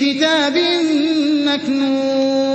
كتاب مكنون.